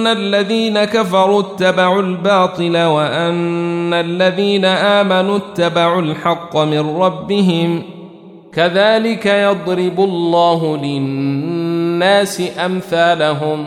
بان الذين كفروا اتبعوا الباطل وأن الذين آمنوا اتبعوا الحق من ربهم كذلك يضرب الله للناس أمثالهم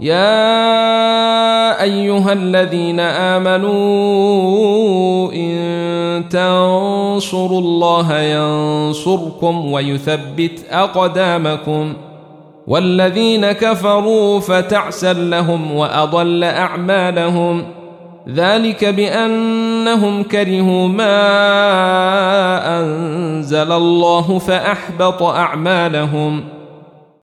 يا أيها الذين آمنوا إن تنصروا الله ينصركم ويثبت أقدامكم والذين كفروا فتعسا لهم وأضل أعمالهم ذلك بأنهم كرهوا ما أنزل الله فأحبط أعمالهم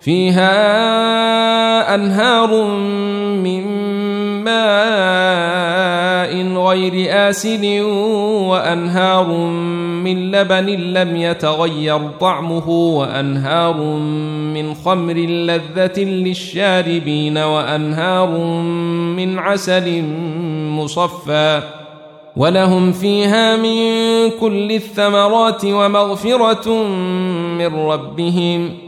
فيها أنهار من ماء غير آسن وأنهار من لبن لم يتغير طعمه وأنهار من خمر لذة للشاربين وأنهار من عسل مصفى ولهم فيها من كل الثمرات ومغفرة من ربهم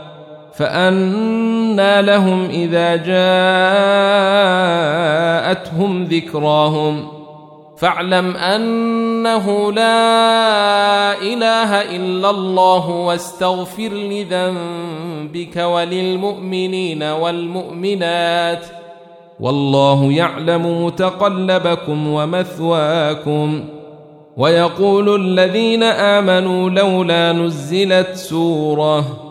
فانى لهم إذا جاءتهم ذكراهم. فاعلم أنه لا إله إلا الله واستغفر لذنبك وللمؤمنين والمؤمنات. والله يعلم متقلبكم ومثواكم. ويقول الذين آمنوا لولا نزلت سورة.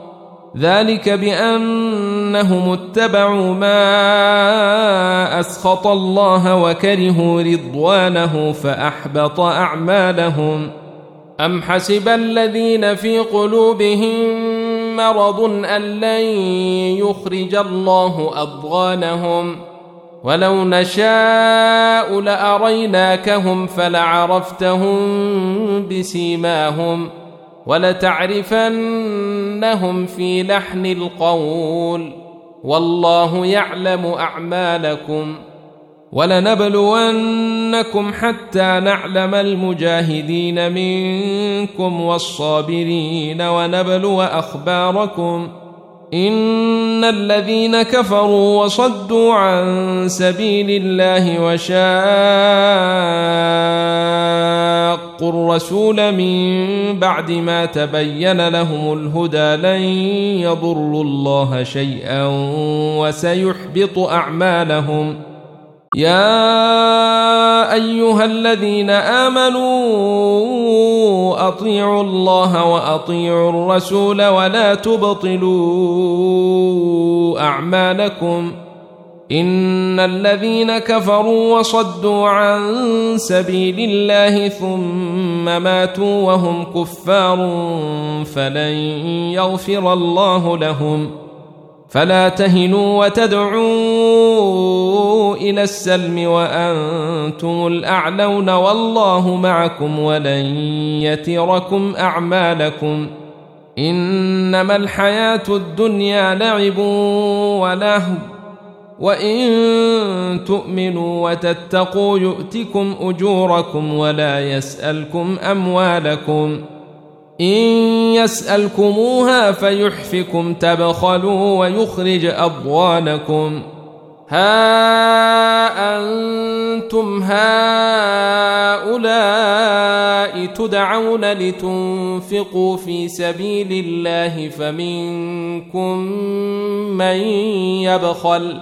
ذلك بأنهم اتبعوا ما أسخط الله وكرهوا رضوانه فأحبط أعمالهم. أم حسب الذين في قلوبهم مرض أن لن يخرج الله أضغانهم؟ ولو نشاء لأريناكهم فلعرفتهم بسيماهم. ولتعرفنهم في لحن القول والله يعلم أعمالكم ولنبلونكم حتى نعلم المجاهدين منكم والصابرين ونبلو أخباركم إن الذين كفروا وصدوا عن سبيل الله وشاقوا الرسول من بعد ما تبين لهم الهدى لن يضروا الله شيئا وسيحبط أعمالهم. يا أيها الذين آمنوا أطيعوا الله وأطيعوا الرسول ولا تبطلوا أعمالكم. إن الذين كفروا وصدوا عن سبيل الله ثم ماتوا وهم كفار فلن يغفر الله لهم. فلا تهنوا وتدعوا إلى السلم وأنتم الأعلون والله معكم ولن يتركم أعمالكم. إنما الحياة الدنيا لعب ولهو. وان تؤمنوا وتتقوا يؤتكم اجوركم ولا يسالكم اموالكم إن يسألكموها فيحفكم تبخلوا ويخرج أضوانكم ها أنتم هؤلاء تدعون لتنفقوا في سبيل الله فمنكم من يبخل